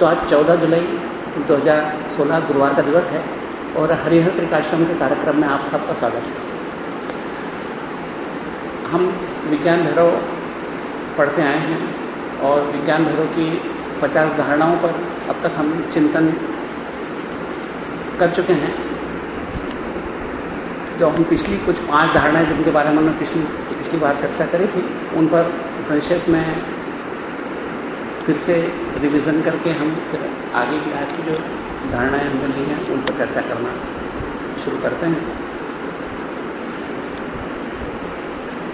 तो आज 14 जुलाई 2016 गुरुवार का दिवस है और हरिहर त्रिकाश्रम के कार्यक्रम में आप सबका स्वागत है। हम विज्ञान भैरव पढ़ते आए हैं और विज्ञान भैरव की 50 धारणाओं पर अब तक हम चिंतन कर चुके हैं। जो हम पिछली कुछ पाँच धारणाएँ जिनके बारे में हमने पिछली पिछली बार चर्चा करी थी, उन पर संक्षेप में फिर से रिवीजन करके हम फिर आगे की आज की जो धारणाएँ हमने ली हैं, उन पर चर्चा करना शुरू करते हैं।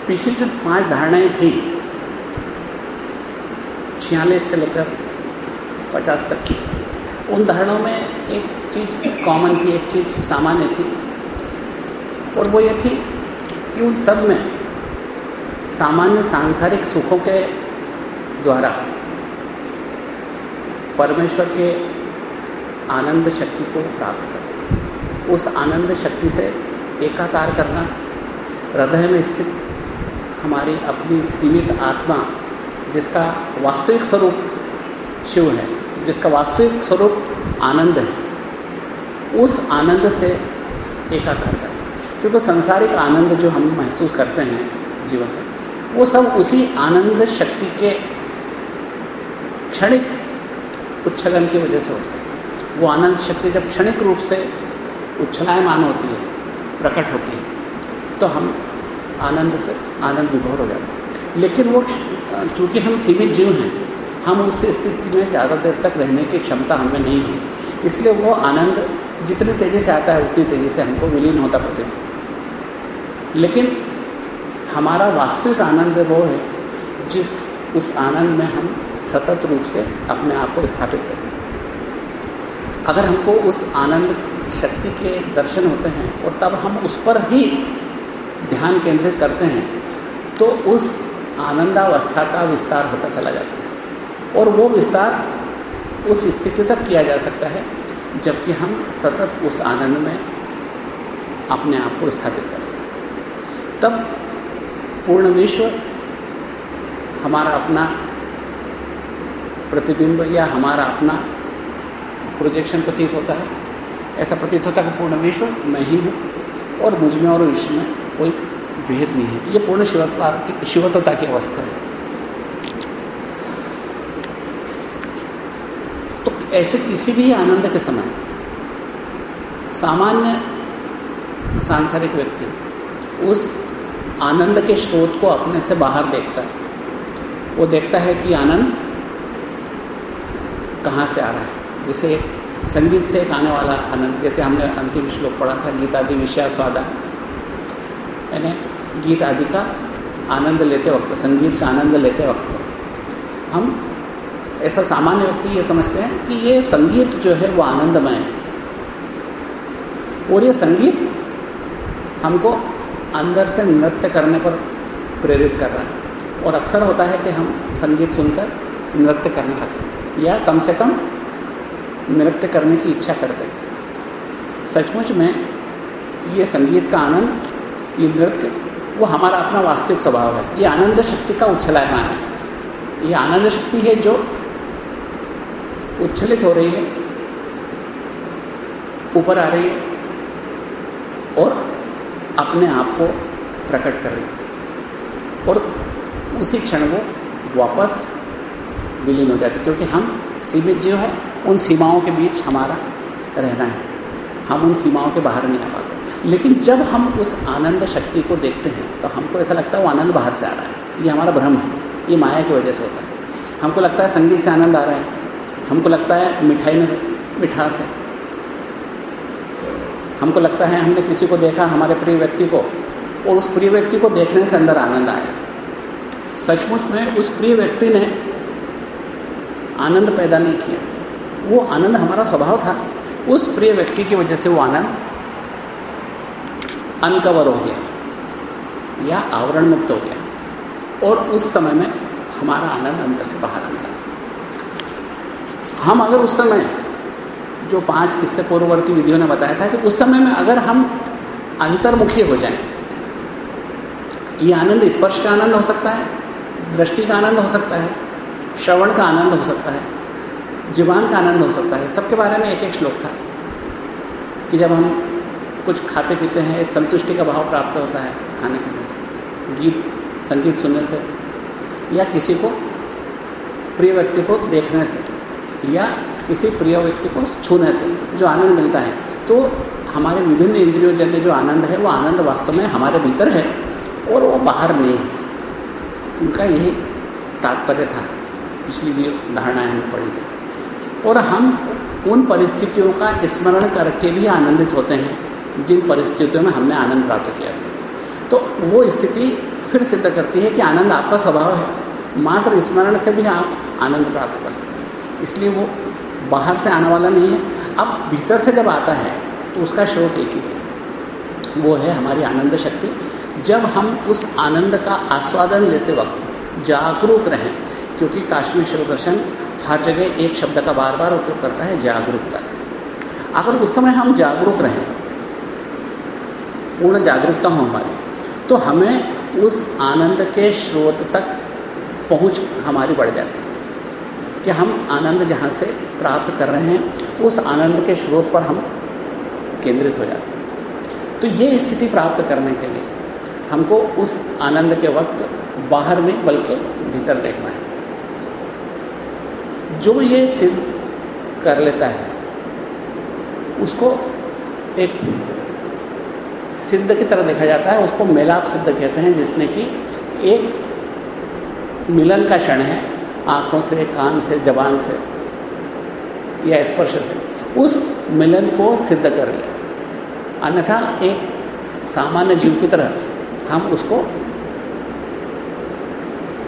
पिछली जो पाँच धारणाएँ थी, छियालीस से लेकर पचास तक की, उन धारणाओं में एक चीज़ कॉमन थी, एक चीज़ सामान्य थी। और वो ये थी कि उन सब में सामान्य सांसारिक सुखों के द्वारा परमेश्वर के आनंद शक्ति को प्राप्त कर उस आनंद शक्ति से एकाकार करना, हृदय में स्थित हमारी अपनी सीमित आत्मा, जिसका वास्तविक स्वरूप शिव है, जिसका वास्तविक स्वरूप आनंद है, उस आनंद से एकाकार करना। क्योंकि संसारिक आनंद जो हम महसूस करते हैं जीवन में, वो सब उसी आनंद शक्ति के क्षणिक उच्छलन की वजह से होता है। वो आनंद शक्ति जब क्षणिक रूप से उच्छलायमान होती है, प्रकट होती है तो हम आनंद से, आनंद विभोर हो जाते हैं। लेकिन वो चूँकि हम सीमित जीव हैं, हम उस स्थिति में ज़्यादा देर तक रहने की क्षमता हमें नहीं है। इसलिए वो आनंद जितनी तेज़ी से आता है, उतनी तेज़ी से हमको विलीन होता प्रतीत लेकिन हमारा वास्तविक आनंद वो है, जिस, उस आनंद में हम सतत रूप से अपने आप को स्थापित कर सकते अगर हमको उस आनंद शक्ति के दर्शन होते हैं और तब हम उस पर ही ध्यान केंद्रित करते हैं तो उस आनंदावस्था का विस्तार होता चला जाता है। और वो विस्तार उस स्थिति तक किया जा सकता है, जबकि हम सतत उस आनंद में अपने आप को स्थापित करें तब पूर्ण विश्व हमारा अपना प्रतिबिंब या हमारा अपना प्रोजेक्शन प्रतीत होता है। ऐसा प्रतीत होता है कि पूर्ण विश्व, मैं ही हूँ और मुझमें और विश्व में कोई भेद नहीं है। ये पूर्ण शिवत्वा शिवत्वता की अवस्था है। तो ऐसे किसी भी आनंद के समय सामान्य सांसारिक व्यक्ति उस आनंद के स्रोत को अपने से बाहर देखता है। वो देखता है कि आनंद कहाँ से आ रहा है? जैसे एक संगीत से एक आने वाला आनंद जैसे हमने अंतिम श्लोक पढ़ा था गीतादि विषय स्वादा। यानी गीत आदि का आनंद लेते वक्त, संगीत का आनंद लेते वक्त, हम ऐसा सामान्य व्यक्ति ये समझते हैं कि ये संगीत जो है वो आनंदमय है। और ये संगीत हमको अंदर से नृत्य करने पर प्रेरित कर रहा है। और अक्सर होता है कि हम संगीत सुनकर नृत्य करने लगते हैं। या कम से कम नृत्य करने की इच्छा करते सचमुच में ये संगीत का आनंद, ये नृत्य, वो हमारा अपना वास्तविक स्वभाव है। ये आनंद शक्ति का उच्छलायमान है। ये आनंद शक्ति है जो उच्छलित हो रही है, ऊपर आ रही है और अपने आप को प्रकट कर रही है। और उसी क्षण वो वापस विलीन हो जाती क्योंकि हम सीमित जीव हैं, उन सीमाओं के बीच हमारा रहना है। हम उन सीमाओं के बाहर नहीं आ पाते। लेकिन जब हम उस आनंद शक्ति को देखते हैं तो हमको ऐसा लगता है वो आनंद बाहर से आ रहा है। ये हमारा भ्रम है, ये माया की वजह से होता है। हमको लगता है संगीत से आनंद आ रहा है, हमको लगता है मिठाई में मिठास है। हमको लगता है हमने किसी को देखा, हमारे प्रिय व्यक्ति को, और उस प्रिय व्यक्ति को देखने से अंदर आनंद आया। सचमुच में उस प्रिय व्यक्ति ने आनंद पैदा नहीं किया। वो आनंद हमारा स्वभाव था। उस प्रिय व्यक्ति की वजह से वो आनंद अनकवर हो गया या आवरण मुक्त हो गया। और उस समय में हमारा आनंद अंदर से बाहर आने लगा हम अगर उस समय, जो पाँच इससे पूर्ववर्ती विधियों ने बताया था कि उस समय में अगर हम अंतर्मुखी हो जाएँ, ये आनंद स्पर्श का आनंद हो सकता है, दृष्टि का आनंद हो सकता है श्रवण का आनंद हो सकता है जीवान का आनंद हो सकता है, सबके बारे में एक एक श्लोक था कि जब हम कुछ खाते पीते हैं, एक संतुष्टि का भाव प्राप्त होता है खाने पीने से, गीत, संगीत सुनने से, या किसी को प्रिय व्यक्ति को देखने से, या किसी प्रिय व्यक्ति को छूने से जो आनंद मिलता है तो हमारे विभिन्न इंद्रियों जन्य जो आनंद है, वो आनंद वास्तव में हमारे भीतर है और वो बाहर नहीं है। उनका यही तात्पर्य था। पिछली जो धारणाएँ हमें पड़ी थी। और हम उन परिस्थितियों का स्मरण करके भी आनंदित होते हैं, जिन परिस्थितियों में हमने आनंद प्राप्त किया था। तो वो स्थिति फिर सिद्ध करती है कि आनंद आपका स्वभाव है, मात्र स्मरण से भी आप आनंद प्राप्त कर सकते हैं। इसलिए वो बाहर से आने वाला नहीं है। अब भीतर से जब आता है तो उसका स्रोत एक ही है। वो है हमारी आनंद शक्ति। जब हम उस आनंद का आस्वादन लेते वक्त जागरूक रहें क्योंकि काश्मीर शिव दर्शन हर जगह एक शब्द का बार बार उपयोग करता है जागरूकता का अगर उस समय हम जागरूक रहें, पूर्ण जागरूकता हो हमारी तो हमें उस आनंद के स्रोत तक पहुँच हमारी बढ़ जाती है। कि हम आनंद जहाँ से प्राप्त कर रहे हैं, उस आनंद के स्रोत पर हम केंद्रित हो जाते हैं। तो ये स्थिति प्राप्त करने के लिए हमको उस आनंद के वक्त बाहर में बल्कि भीतर देखना है। जो ये सिद्ध कर लेता है, उसको एक सिद्ध की तरह देखा जाता है, उसको मेलाप सिद्ध कहते हैं जिसने कि एक मिलन का क्षण है, आँखों से, कान से, जबान से, या स्पर्श से, उस मिलन को सिद्ध कर लिया अन्यथा एक सामान्य जीव की तरह हम उसको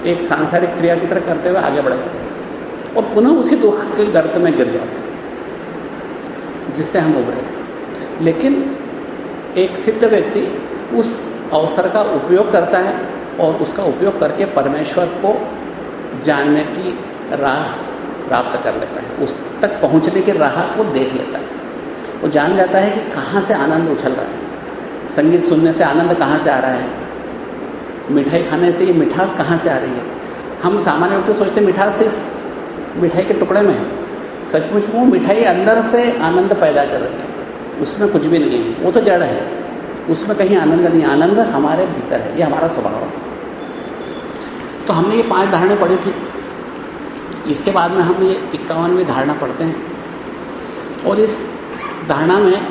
एक सांसारिक क्रिया की तरह करते हुए आगे बढ़ जाते हैं। और पुनः उसी दुख के गर्त में गिर जाते जिससे हम उभरे थे। लेकिन एक सिद्ध व्यक्ति उस अवसर का उपयोग करता है और उसका उपयोग करके परमेश्वर को जानने की राह प्राप्त कर लेता है, उस तक पहुँचने की राह को देख लेता है। वो जान जाता है कि कहाँ से आनंद उछल रहा है। संगीत सुनने से आनंद कहाँ से आ रहा है? मिठाई खाने से ये मिठास कहाँ से आ रही है? हम सामान्य व्यक्ति सोचते हैं, मिठास इस मिठाई के टुकड़े में सचमुच वो मिठाई अंदर से आनंद पैदा कर रही है। उसमें कुछ भी नहीं है। वो तो जड़ है। उसमें कहीं आनंद नहीं आनंद हमारे भीतर है। ये हमारा स्वभाव है। तो हमने ये पाँच धारणाएँ पढ़ी थी। इसके बाद में हम ये इक्यावनवीं धारणा पढ़ते हैं। और इस धारणा में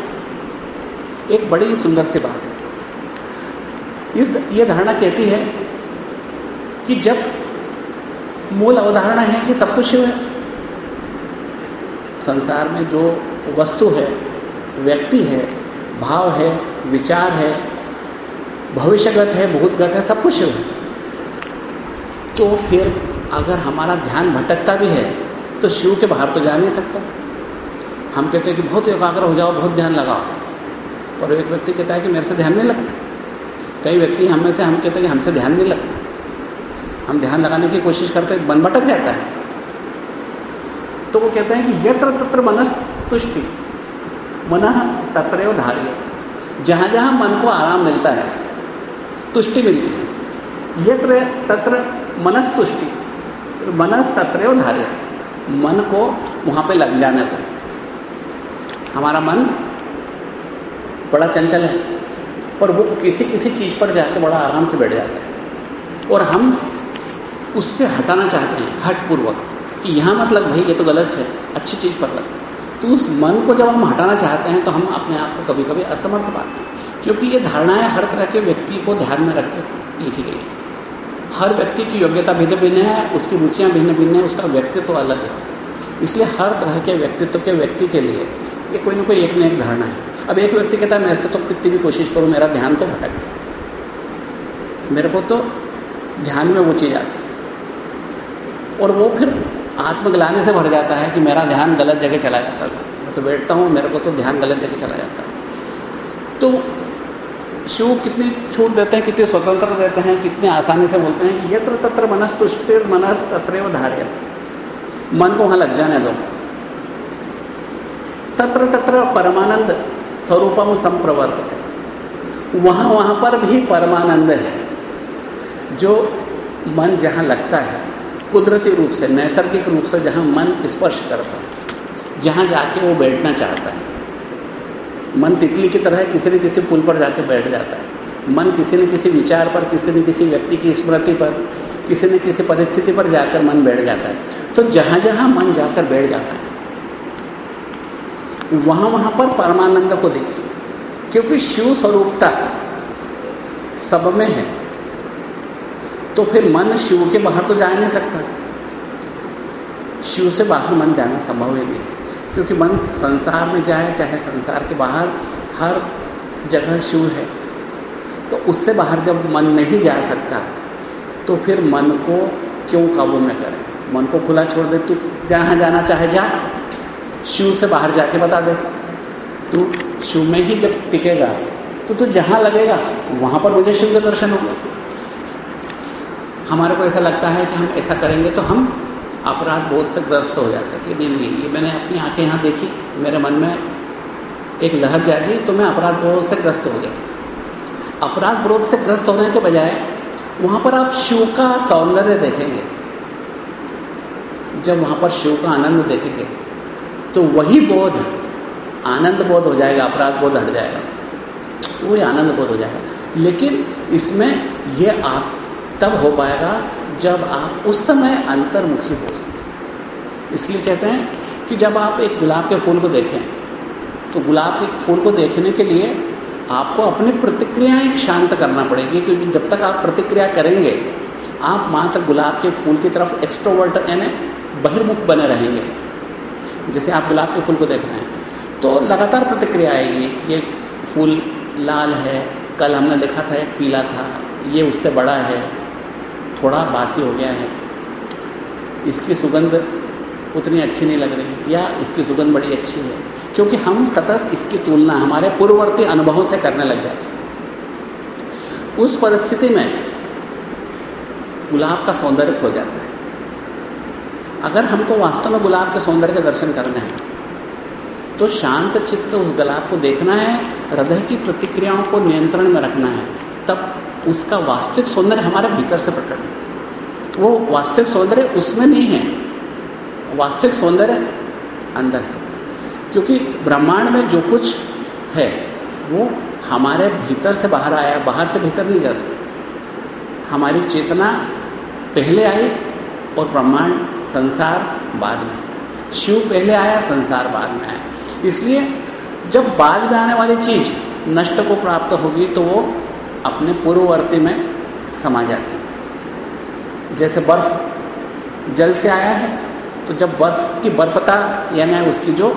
एक बड़ी सुंदर सी बात है। इस ये धारणा कहती है कि जब मूल अवधारणा है कि सब कुछ शिव है। संसार में जो वस्तु है, व्यक्ति है, भाव है, विचार है, भविष्यगत है, भूतगत है, सब कुछ शिव है। तो फिर अगर हमारा ध्यान भटकता भी है तो शिव के बाहर तो जा नहीं सकता। हम कहते हैं कि बहुत एकाग्र हो जाओ, बहुत ध्यान लगाओ। पर एक व्यक्ति कहता है कि मेरे से ध्यान नहीं लगता। कई व्यक्ति हम से, हम कहते हैं कि हमसे ध्यान नहीं लगता। हम ध्यान लगाने की कोशिश करते हैं, मन भटक जाता है। तो वो कहते हैं कि यत्र तत्र मनस तुष्टि मन तत्र धार्य जहाँ जहाँ मन को आराम मिलता है, तुष्टि मिलती है। यत्र तत्र मनस्तुष्टि मनस तत्र धार्य मन को वहाँ पे लग जाने दो। हमारा मन बड़ा चंचल है पर वो किसी किसी चीज़ पर जाकर बड़ा आराम से बैठ जाता है। और हम उससे हटाना चाहते हैं, हटपूर्वक। कि यहाँ मत लग भाई, ये तो गलत है, अच्छी चीज़ पर लग तो उस मन को जब हम हटाना चाहते हैं तो हम अपने आप को कभी कभी असमर्थ पाते हैं। क्योंकि ये धारणाएँ हर तरह के व्यक्ति को ध्यान में रख लिखी गई है। हर व्यक्ति की योग्यता भिन्न भिन्न है, उसकी रुचियाँ भिन्न भिन्न है, उसका व्यक्तित्व अलग है। इसलिए हर तरह के व्यक्तित्व के व्यक्ति के लिए ये कोई ना कोई एक न एक धारणा है। अब एक व्यक्ति कहता है मैं ऐसे तो कितनी भी कोशिश करूँ, मेरा ध्यान तो भटकता मेरे को तो ध्यान में वो चीज़ आती और वो फिर आत्मग्लानी से भर जाता है कि मेरा ध्यान गलत जगह चला जाता था। मैं तो बैठता हूँ, मेरे को तो ध्यान गलत जगह चला जाता है। तो शिव कितनी छूट देते हैं, कितनी स्वतंत्रता देते हैं, कितने आसानी से बोलते हैं, यत्र तत्र मनस तुष्टिर मनस तत्र धार्य मन को वहाँ लग जाने दो। तत्र तत्र परमानंद स्वरूपम संप्रवर्तित वहाँ वहाँ पर भी परमानंद है। जो मन जहाँ लगता है कुदरती रूप से, नैसर्गिक रूप से जहाँ मन स्पर्श करता है, जहाँ जाके वो बैठना चाहता है। मन तितली की तरह किसी न किसी फूल पर जाके बैठ जाता है। मन किसी न किसी विचार पर, किसी न किसी व्यक्ति की स्मृति पर, किसी न किसी परिस्थिति पर जाकर मन बैठ जाता है। तो जहाँ जहाँ मन जाकर बैठ जाता है, वहाँ वहाँ पर परमानंद को देखिए, क्योंकि शिव स्वरूपता सब में है। तो फिर मन शिव के बाहर तो जा नहीं सकता। शिव से बाहर मन जाना संभव ही नहीं। क्योंकि मन संसार में जाए, चाहे संसार के बाहर, हर जगह शिव है। तो उससे बाहर जब मन नहीं जा सकता तो फिर मन को क्यों काबू में करें? मन को खुला छोड़ दे, तू जहाँ जाना चाहे जा। शिव से बाहर जाके बता दे। तू शिव में ही जब टिकेगा तो तू जहाँ लगेगा, वहाँ पर मुझे शिव के दर्शन होंगे। हमारे को ऐसा लगता है कि हम ऐसा करेंगे तो हम अपराध बोध से ग्रस्त हो जाते हैं कि नहीं नहीं, ये मैंने अपनी आँखें यहाँ देखी, मेरे मन में एक लहर जाएगी तो मैं अपराध बोध से ग्रस्त हो गया। अपराध बोध से ग्रस्त होने के बजाय वहाँ पर आप शिव का सौंदर्य देखेंगे, जब वहाँ पर शिव का आनंद देखेंगे तो वही बोध, आनंद बोध हो जाएगा, अपराध बोध हट जाएगा, वही आनंद बोध हो जाएगा। लेकिन इसमें यह आप तब हो पाएगा जब आप उस समय अंतर्मुखी हो सकें। इसलिए कहते हैं कि जब आप एक गुलाब के फूल को देखें तो गुलाब के फूल को देखने के लिए आपको अपनी प्रतिक्रियाएँ शांत करना पड़ेगी, क्योंकि जब तक आप प्रतिक्रिया करेंगे, आप मात्र गुलाब के फूल की तरफ़ एक्सट्रोवर्ट यानी बहिर्मुख बने रहेंगे। जैसे आप गुलाब के फूल को देख रहे हैं तो लगातार प्रतिक्रिया आएगी कि ये फूल लाल है, कल हमने देखा था पीला था, ये उससे बड़ा है थोड़ा बासी हो गया है। इसकी सुगंध उतनी अच्छी नहीं लग रही या इसकी सुगंध बड़ी अच्छी है। क्योंकि हम सतत इसकी तुलना हमारे पूर्ववर्ती अनुभवों से करने लग जाते उस परिस्थिति में गुलाब का सौंदर्य खो जाता है। अगर हमको वास्तव में गुलाब के सौंदर्य के दर्शन करने हैं तो शांत चित्त उस गुलाब को देखना है, हृदय की प्रतिक्रियाओं को नियंत्रण में रखना है। तब उसका वास्तविक सौंदर्य हमारे भीतर से प्रकट होता है। वो वास्तविक सौंदर्य उसमें नहीं है, वास्तविक सौंदर्य अंदर है। क्योंकि ब्रह्मांड में जो कुछ है, वो हमारे भीतर से बाहर आया, बाहर से भीतर नहीं जा सकता। हमारी चेतना पहले आई और ब्रह्मांड संसार बाद में। शिव पहले आया, संसार बाद में आया। इसलिए जब बाद में आने वाली चीज़ नष्ट को प्राप्त होगी तो वो अपने पूर्ववर्ती में समा जाती जैसे बर्फ़ जल से आया है तो जब बर्फ़ की बर्फता यानी उसकी जो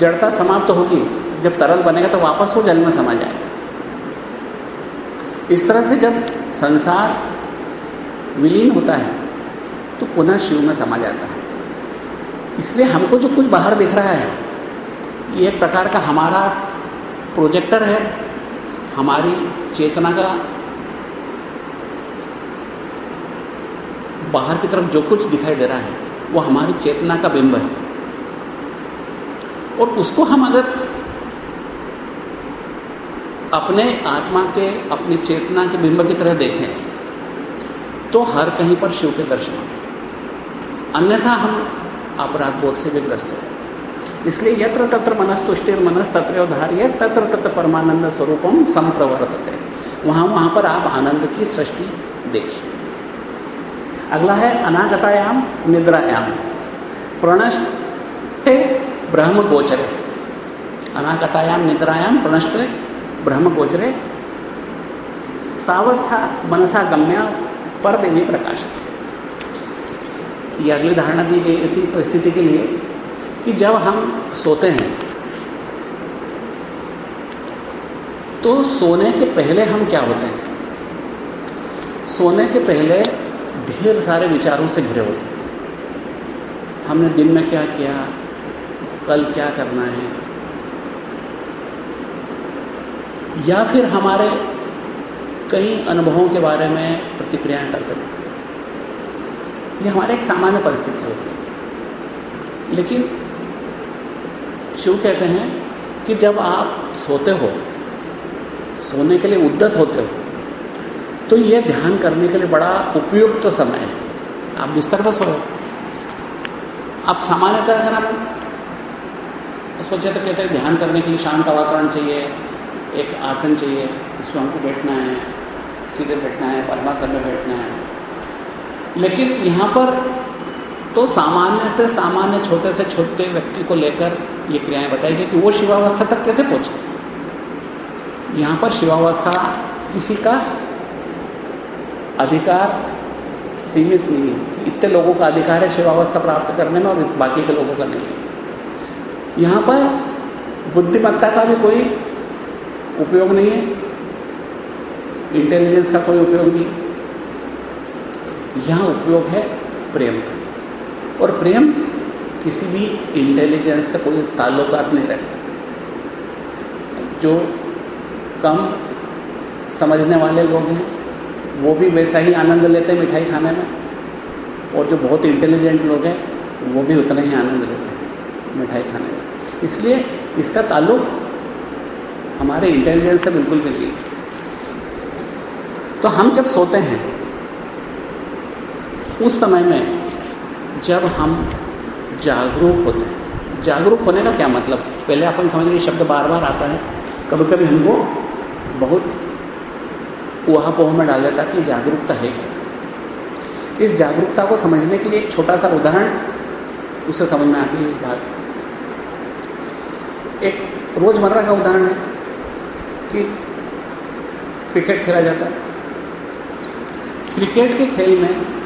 जड़ता समाप्त तो होगी, जब तरल बनेगा तो वापस वो जल में समा जाएगा। इस तरह से जब संसार विलीन होता है तो पुनः शिव में समा जाता है। इसलिए हमको जो कुछ बाहर दिख रहा है, ये एक प्रकार का हमारा प्रोजेक्टर है हमारी चेतना का बाहर की तरफ़ जो कुछ दिखाई दे रहा है, वो हमारी चेतना का बिंब है। और उसको हम अगर अपने आत्मा के, अपनी चेतना के बिंब की तरह देखें तो हर कहीं पर शिव के दर्शन होते अन्यथा हम अपराध बोध से भी ग्रस्त हो। इसलिए यत्र तत्र मनस्तुष्टिर मनस तत्र तत्र परमानंद स्वरूपम संप्रवर्तते। वहाँ वहाँ पर आप आनंद की सृष्टि देखिए। अगला है अनागतायाम निद्रायाम प्रणष्टे ब्रह्म गोचरे अनागतायाम निद्रायाम प्रणष्टे ब्रह्म गोचरे सावस्था मनसा गम्या पर देवी प्रकाशित। ये अगली धारणा दी गई ऐसी परिस्थिति के लिए। कि जब हम सोते हैं तो सोने के पहले हम क्या होते हैं? सोने के पहले ढेर सारे विचारों से घिरे होते हैं। हमने दिन में क्या किया? कल क्या करना है? या फिर हमारे कई अनुभवों के बारे में प्रतिक्रियाएँ करते रहते हैं। ये हमारे एक सामान्य परिस्थिति होती है। लेकिन शिव कहते हैं कि जब आप सोते हो, सोने के लिए उद्दत होते हो तो ये ध्यान करने के लिए बड़ा उपयुक्त समय है। आप बिस्तर पर सोए अब सामान्यतः अगर हम सोचे तो कहते हैं ध्यान करने के लिए शांत वातावरण चाहिए, एक आसन चाहिए, उसमें हमको बैठना है, सीधे बैठना है, पद्मासन में बैठना है। लेकिन यहाँ पर तो सामान्य से सामान्य, छोटे से छोटे व्यक्ति को लेकर ये क्रियाएँ बताई गई कि वो शिवावस्था तक कैसे पहुँचे? यहाँ पर शिवावस्था किसी का अधिकार सीमित नहीं है। इतने लोगों का अधिकार है शिवावस्था प्राप्त करने में और बाकी के लोगों का नहीं है। यहाँ पर बुद्धिमत्ता का भी कोई उपयोग नहीं है। इंटेलिजेंस का कोई उपयोग नहीं यहाँ उपयोग है प्रेम का। और प्रेम किसी भी इंटेलिजेंस से कोई ताल्लुकात नहीं रखता। जो कम समझने वाले लोग हैं, वो भी वैसा ही आनंद लेते हैं मिठाई खाने में। और जो बहुत इंटेलिजेंट लोग हैं, वो भी उतना ही आनंद लेते हैं मिठाई खाने में। इसलिए इसका ताल्लुक हमारे इंटेलिजेंस से बिल्कुल भी नहीं तो हम जब सोते हैं, उस समय में जब हम जागरूक होते हैं। जागरूक होने का क्या मतलब? पहले अपन समझ लीजिए, शब्द बार बार आता है। कभी कभी हमको बहुत वहाँ पोह में डाल देता कि जागरूकता है क्या? इस जागरूकता को समझने के लिए एक छोटा सा उदाहरण उससे समझ में आती है बात। एक रोज़मर्रा का उदाहरण है कि क्रिकेट खेला जाता है। क्रिकेट के खेल में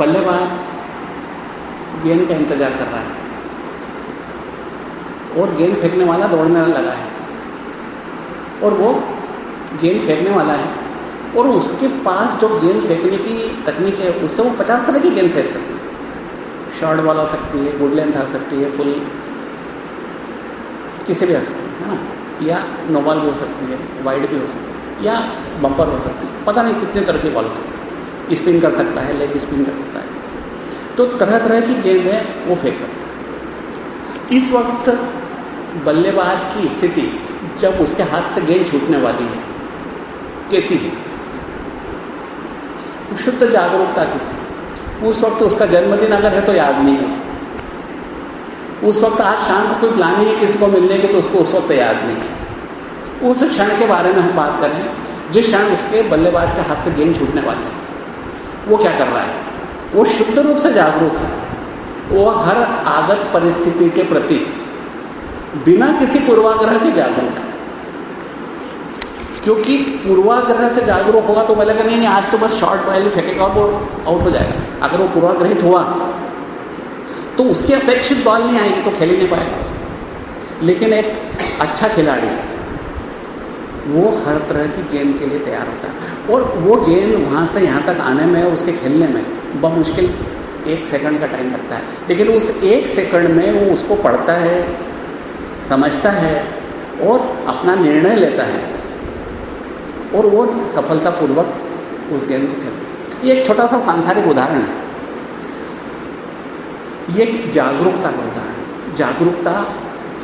बल्लेबाज गेंद का इंतज़ार कर रहा है। और गेंद फेंकने वाला दौड़ने लगा है। और वो गेंद फेंकने वाला है। और उसके पास जो गेंद फेंकने की तकनीक है, उससे वो पचास तरह की गेंद फेंक सकती है। शॉर्ट बॉल आ सकती है, गुड लेंथ आ सकती है, फुल किसी भी आ सकती है ना? या नो बॉल भी हो सकती है, वाइड भी हो सकती है, या बम्पर हो सकती है, पता नहीं कितने तरह की बॉल हो सकती है। स्पिन कर सकता है लेग स्पिन कर सकता है। तो तरह तरह की गेंद है, वो फेंक सकता है। इस वक्त बल्लेबाज की स्थिति, जब उसके हाथ से गेंद छूटने वाली है, कैसी है? शुद्ध जागरूकता की स्थिति। उस वक्त उसका जन्मदिन अगर है तो याद नहीं है उसको। उस वक्त आज शाम को कोई प्लानिंग है किसी को मिलने की तो उसको उस वक्त याद नहीं है। उस क्षण के बारे में हम बात करें जिस क्षण उसके बल्लेबाज के हाथ से गेंद छूटने वाली है। वो क्या कर रहा है? वो शुद्ध रूप से जागरूक है। वो हर आगत परिस्थिति के प्रति बिना किसी पूर्वाग्रह के जागरूक है। क्योंकि पूर्वाग्रह से जागरूक होगा तो बोलेगा, नहीं नहीं, आज तो बस शॉर्ट बॉल फेंकेगा और वो आउट हो जाएगा। अगर वो पूर्वाग्रहित हुआ तो उसकी अपेक्षित बॉल नहीं आएगी तो खेल ही नहीं पाएगा उसको। लेकिन एक अच्छा खिलाड़ी, वो हर तरह की गेंद के लिए तैयार होता है। और वो गेंद वहाँ से यहाँ तक आने में और उसके खेलने में बमुश्किल एक सेकंड का टाइम लगता है। लेकिन उस एक सेकंड में वो उसको पढ़ता है, समझता है और अपना निर्णय लेता है और वो सफलतापूर्वक उस गेंद को खेलता ये एक छोटा सा सांसारिक उदाहरण है। ये जागरूकता का उदाहरण जागरूकता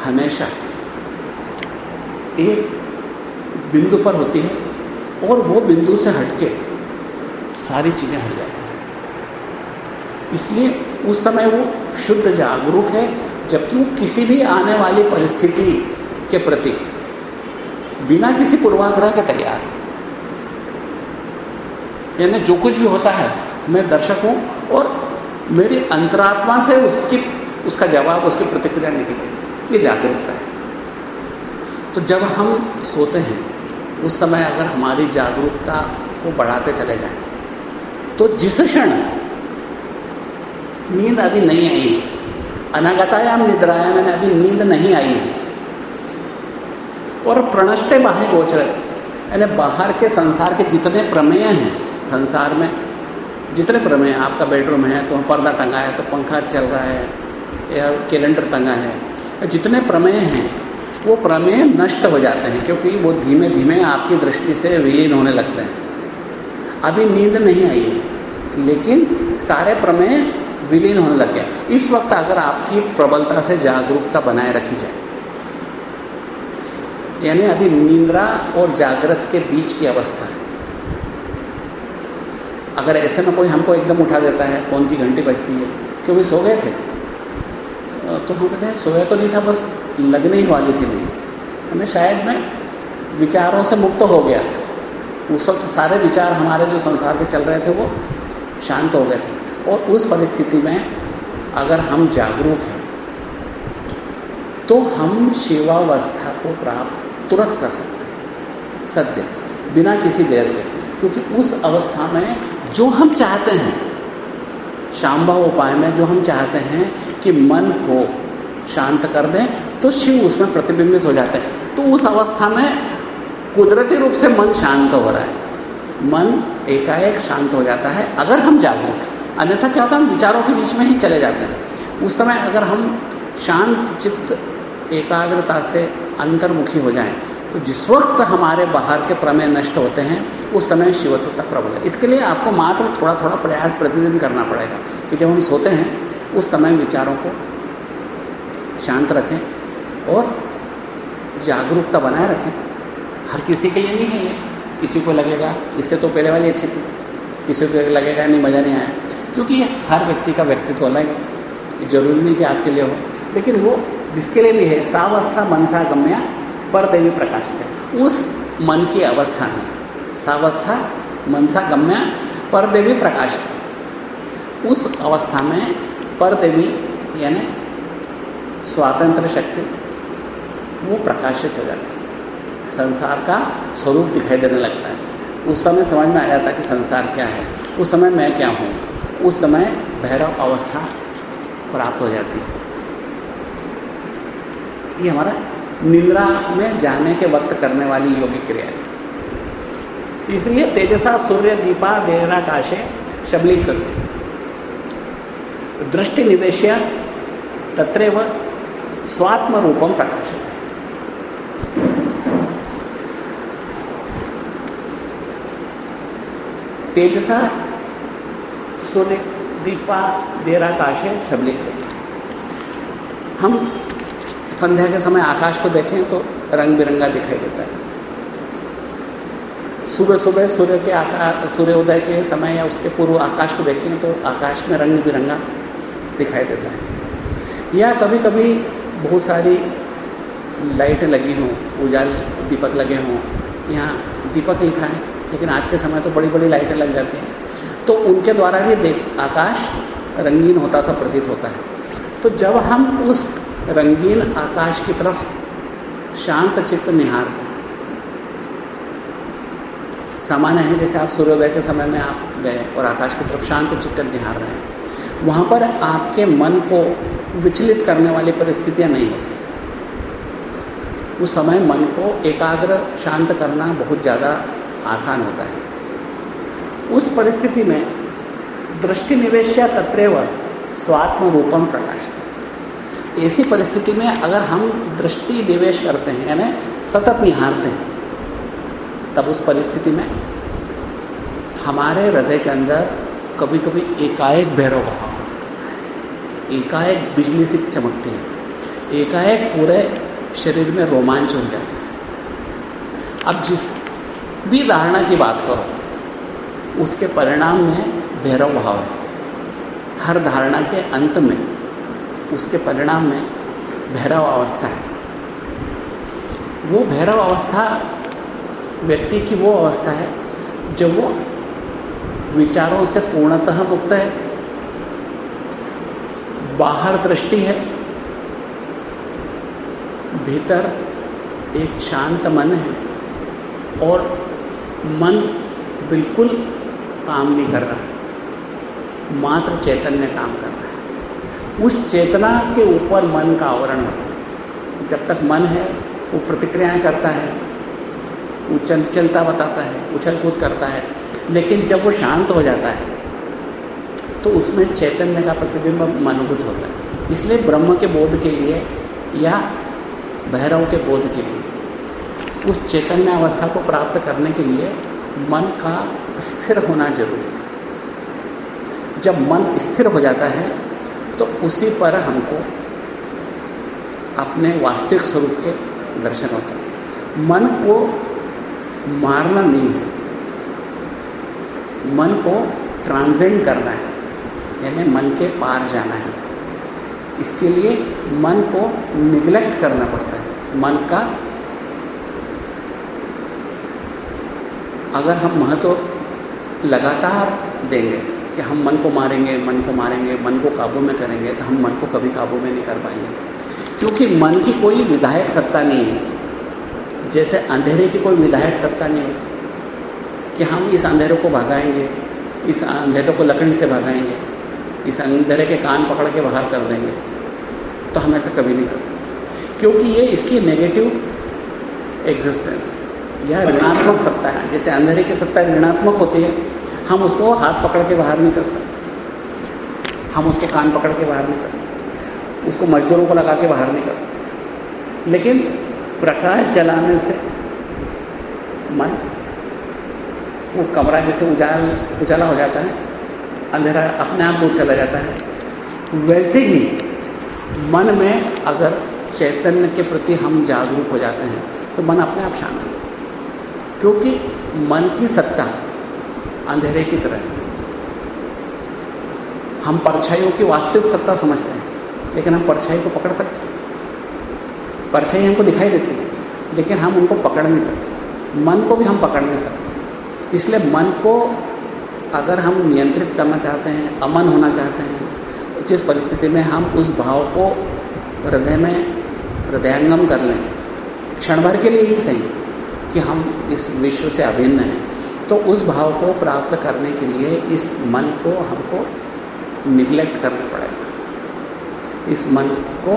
हमेशा एक बिंदु पर होती है और वो बिंदु से हटके सारी चीज़ें हट जाती हैं। इसलिए उस समय वो शुद्ध जागरूक है, जबकि वो किसी भी आने वाली परिस्थिति के प्रति बिना किसी पूर्वाग्रह के तैयार यानी जो कुछ भी होता है, मैं दर्शक हूँ और मेरी अंतरात्मा से उसकी, उसका जवाब, उसकी प्रतिक्रिया निकले। ये जागरूकता है। तो जब हम सोते हैं उस समय अगर हमारी जागरूकता को बढ़ाते चले जाएँ तो जिस क्षण नींद अभी नहीं आई है अनागतायाम निद्राया मैंने अभी नींद नहीं आई है और प्रणष्टे बाहें गोचर यानी बाहर के संसार के जितने प्रमेय हैं, संसार में जितने प्रमेय आपका बेडरूम है तो पर्दा टंगा है तो पंखा चल रहा है, या कैलेंडर टंगा है, जितने प्रमेय हैं वो प्रमेय नष्ट हो जाते हैं, क्योंकि वो धीमे धीमे आपकी दृष्टि से विलीन होने लगते हैं। अभी नींद नहीं आई है लेकिन सारे प्रमेय विलीन होने लग गया इस वक्त अगर आपकी प्रबलता से जागरूकता बनाए रखी जाए, यानी अभी निंद्रा और जागृत के बीच की अवस्था है। अगर ऐसे में कोई हमको एकदम उठा देता है, फ़ोन की घंटी बजती है क्यों भी सो गए थे तो हम कहते हैं, सोया तो नहीं था बस। लगने ही वाली थी नहीं हमें शायद मैं विचारों से मुक्त हो गया था। उस वक्त सारे विचार हमारे जो संसार के चल रहे थे, वो शांत हो गए थे। और उस परिस्थिति में अगर हम जागरूक हैं तो हम शिवावस्था को प्राप्त तुरंत कर सकते हैं। सत्य। बिना किसी देर के। क्योंकि उस अवस्था में जो हम चाहते हैं शाम्भव उपाय में जो हम चाहते हैं कि मन को शांत कर दें तो शिव उसमें प्रतिबिंबित हो जाते हैं। तो उस अवस्था में कुदरती रूप से मन शांत हो रहा है। मन एकाएक शांत हो जाता है, अगर हम जागरूक। अन्यथा क्या होता है, हम विचारों के बीच में ही चले जाते हैं। उस समय अगर हम शांत चित्त, एकाग्रता से अंतर्मुखी हो जाएँ तो जिस वक्त हमारे बाहर के प्रमेय नष्ट होते हैं, उस समय शिवत्व तक प्रबल है। इसके लिए आपको मात्र थोड़ा थोड़ा प्रयास प्रतिदिन करना पड़ेगा कि जब हम सोते हैं, उस समय विचारों को शांत रखें और जागरूकता बनाए रखें। हर किसी के लिए नहीं है ये। किसी को लगेगा, इससे तो पहले वाली अच्छी थी। किसी को लगेगा, नहीं, मज़ा नहीं आया। क्योंकि हर व्यक्ति का व्यक्तित्व अलग है। ज़रूरी नहीं कि आपके लिए हो। लेकिन वो जिसके लिए भी है, सावस्था मनसा गम्या पर देवी प्रकाशित है। उस मन की अवस्था में, सावस्था मनसा गम्या पर देवी प्रकाशित उस अवस्था में पर देवी यानी स्वातंत्र शक्ति वो प्रकाशित हो जाती है। संसार का स्वरूप दिखाई देने लगता है। उस समय समझ में आ जाता है कि संसार क्या है। उस समय मैं क्या हूँ? उस समय भैरव अवस्था प्राप्त हो जाती है। ये हमारा निंद्रा में जाने के वक्त करने वाली योगिक क्रिया है। तीसरी है तेजसा, सूर्य, दीपा देरा काशे शबली करते दृष्टि निवेश्य तत्रैव स्वात्म रूपम प्रकाशित तेजसा सूर्य दीपा, देरा, काशे शबली हम संध्या के समय आकाश को देखें तो रंग बिरंगा दिखाई देता है। सुबह सुबह सूर्य के आकाश सूर्योदय के समय या उसके पूर्व आकाश को देखें तो आकाश में रंग बिरंगा दिखाई देता है। या कभी कभी बहुत सारी लाइटें लगी हों, उजाल, दीपक लगे हों। यहाँ दीपक लिखा है लेकिन आज के समय तो बड़ी बड़ी लाइटें लग जाती हैं। तो उनके द्वारा भी देख आकाश रंगीन होता सा प्रतीत होता है। तो जब हम उस रंगीन आकाश की तरफ़ शांत चित्त निहारते हैं, सामान्य है जैसे आप सूर्योदय के समय में आप गए और आकाश की तरफ़ शांत चित्त निहार रहे हैं, वहाँ पर आपके मन को विचलित करने वाली परिस्थितियाँ नहीं होती। उस समय मन को एकाग्र शांत करना बहुत ज़्यादा आसान होता है। उस परिस्थिति में दृष्टि निवेश या तत्व स्वात्म रूपम प्रकाश ऐसी परिस्थिति में अगर हम दृष्टि निवेश करते हैं, यानी सतत निहारते हैं, तब उस परिस्थिति में हमारे हृदय के अंदर कभी कभी एकाएक भैरव भाव एकाएक बिजली से चमकती है। एकाएक पूरे शरीर में रोमांच हो जाता है। अब जिस भी धारणा की बात करो, उसके परिणाम में भैरव भाव है। हर धारणा के अंत में उसके परिणाम में भैरव अवस्था है। वो भैरव अवस्था व्यक्ति की वो अवस्था है, जब वो विचारों से पूर्णतः मुक्त है, बाहर दृष्टि है, भीतर एक शांत मन है, और मन बिल्कुल काम नहीं कर रहा। मात्र चैतन्य काम कर रहा है। उस चेतना के ऊपर मन का आवरण होता है। जब तक मन है, वो प्रतिक्रियाएँ करता है। वो चंचलता बताता है उछल कूद करता है। लेकिन जब वो शांत हो जाता है तो उसमें चैतन्य का प्रतिबिंब अनुभूत होता है। इसलिए ब्रह्म के बोध के लिए या भैरव के बोध के लिए उस चैतन्य अवस्था को प्राप्त करने के लिए मन का स्थिर होना ज़रूरी है। जब मन स्थिर हो जाता है तो उसी पर हमको अपने वास्तविक स्वरूप के दर्शन होते हैं। मन को मारना नहीं है। मन को ट्रांजेंड करना है। यानी मन के पार जाना है। इसके लिए मन को निगलेक्ट करना पड़ता है। मन का अगर हम महत्व लगातार देंगे कि हम मन को मारेंगे, मन को मारेंगे, मन को काबू में करेंगे तो हम मन को कभी काबू में नहीं कर पाएँगे। क्योंकि मन की कोई विधायक सत्ता नहीं है। जैसे अंधेरे की कोई विधायक सत्ता नहीं होती कि हम इस अंधेरे को भगाएँगे, इस अंधेरे को लकड़ी से भगाएँगे, इस अंधेरे के कान पकड़ के बाहर कर देंगे तो हम ऐसा कभी नहीं कर सकते। क्योंकि ये इसकी नेगेटिव एग्जिस्टेंस यह ऋणात्मक सत्ता है। जैसे अंधेरे की सत्ता ऋणात्मक होती है, हम उसको हाथ पकड़ के बाहर नहीं कर सकते। हम उसको कान पकड़ के बाहर नहीं कर सकते। उसको मजदूरों को लगा के बाहर नहीं कर सकते। लेकिन प्रकाश जलाने से मन, वो कमरा जैसे उजाल, उजाला हो जाता है, अंधेरा अपने आप दूर चला जाता है। वैसे ही मन में अगर चैतन्य के प्रति हम जागरूक हो जाते हैं तो मन अपने आप शांत हो। क्योंकि मन की सत्ता अंधेरे की तरह हम परछाइयों की वास्तविक सत्ता समझते हैं, लेकिन हम परछाई को पकड़ सकते हैं। परछाई हमको दिखाई देती है, लेकिन हम उनको पकड़ नहीं सकते। मन को भी हम पकड़ नहीं सकते। इसलिए मन को अगर हम नियंत्रित करना चाहते हैं, अमन होना चाहते हैं जिस परिस्थिति में हम उस भाव को हृदय में हृदयंगम कर लें, क्षण भर के लिए ही सही। कि हम इस विश्व से अभिन्न हैं तो उस भाव को प्राप्त करने के लिए इस मन को हमको निग्लेक्ट करना पड़ेगा। इस मन को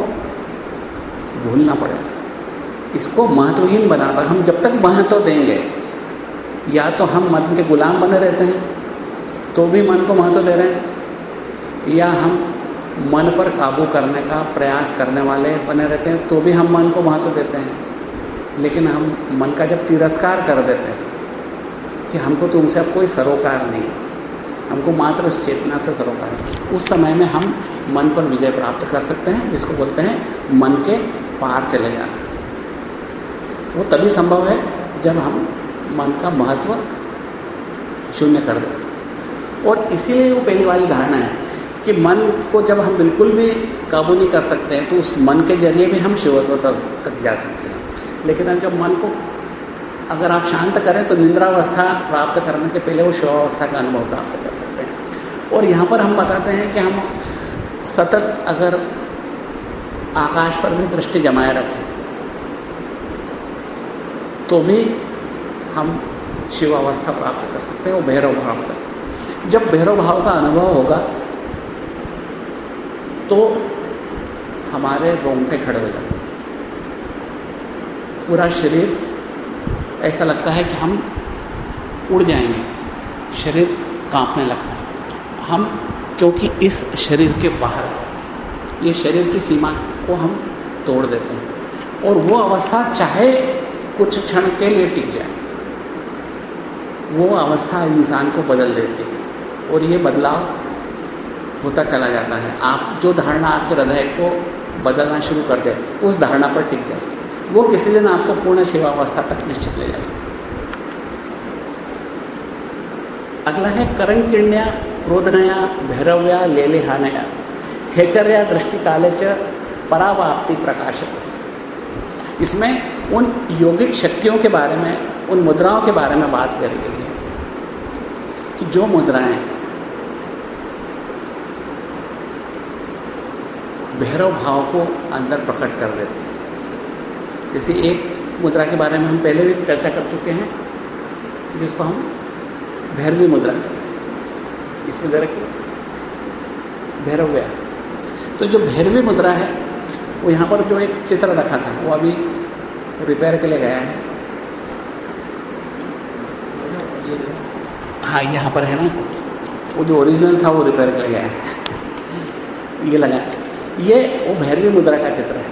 भूलना पड़ेगा। इसको महत्वहीन बनाकर हम जब तक महत्व देंगे, या तो हम मन के गुलाम बने रहते हैं तो भी मन को महत्व दे रहे हैं, या हम मन पर काबू करने का प्रयास करने वाले बने रहते हैं तो भी हम मन को महत्व देते हैं। लेकिन हम मन का जब तिरस्कार कर देते हैं कि हमको तुमसे अब कोई सरोकार नहीं, हमको मात्र उस चेतना से सरोकार है। उस समय में हम मन पर विजय प्राप्त कर सकते हैं, जिसको बोलते हैं मन के पार चले जाना। वो तभी संभव है जब हम मन का महत्व शून्य कर देते और इसीलिए वो पहली वाली धारणा है कि मन को जब हम बिल्कुल भी काबू नहीं कर सकते हैं तो उस मन के ज़रिए भी हम शिवत्व तक जा सकते हैं। लेकिन जब मन को अगर आप शांत करें तो निंद्रावस्था प्राप्त करने के पहले वो शिवावस्था का अनुभव प्राप्त कर सकते हैं। और यहाँ पर हम बताते हैं कि हम सतत अगर आकाश पर भी दृष्टि जमाए रखें तो भी हम शिवावस्था प्राप्त कर सकते हैं, वो भैरव भाव तक। जब भैरव भाव का अनुभव होगा तो हमारे रोंगटे खड़े हो जाते पूरा शरीर, ऐसा लगता है कि हम उड़ जाएँगे। शरीर कांपने लगता है। हम, क्योंकि इस शरीर के बाहर, ये शरीर की सीमा को हम तोड़ देते हैं। और वो अवस्था चाहे कुछ क्षण के लिए टिक जाए, वो अवस्था इंसान को बदल देती है। और ये बदलाव होता चला जाता है। आप, जो धारणा आपके हृदय को बदलना शुरू कर दे, उस धारणा पर टिक जाए। वो किसी दिन आपको पूर्ण सेवावस्था तक निश्चित ले जाएगी। अगला है करण किण्या क्रोधनया भैरव्या लेलिहानया खेचर्या दृष्टि काले च, परावाप्ति प्रकाशित। इसमें उन योगिक शक्तियों के बारे में, उन मुद्राओं के बारे में बात करी गई है कि जो मुद्राएँ भैरव भाव को अंदर प्रकट कर देती जैसे एक मुद्रा के बारे में हम पहले भी चर्चा कर चुके हैं, जिसको हम भैरवी मुद्रा कहते हैं। इसमें जरा रखिए भैरव गया। तो जो भैरवी मुद्रा है, वो यहाँ पर जो एक चित्र रखा था, वो अभी रिपेयर के लिए गया है। हाँ यहाँ पर है ना। वो जो ओरिजिनल था, वो रिपेयर के लिए गया है। ये लगा। ये वो भैरवी मुद्रा का चित्र है।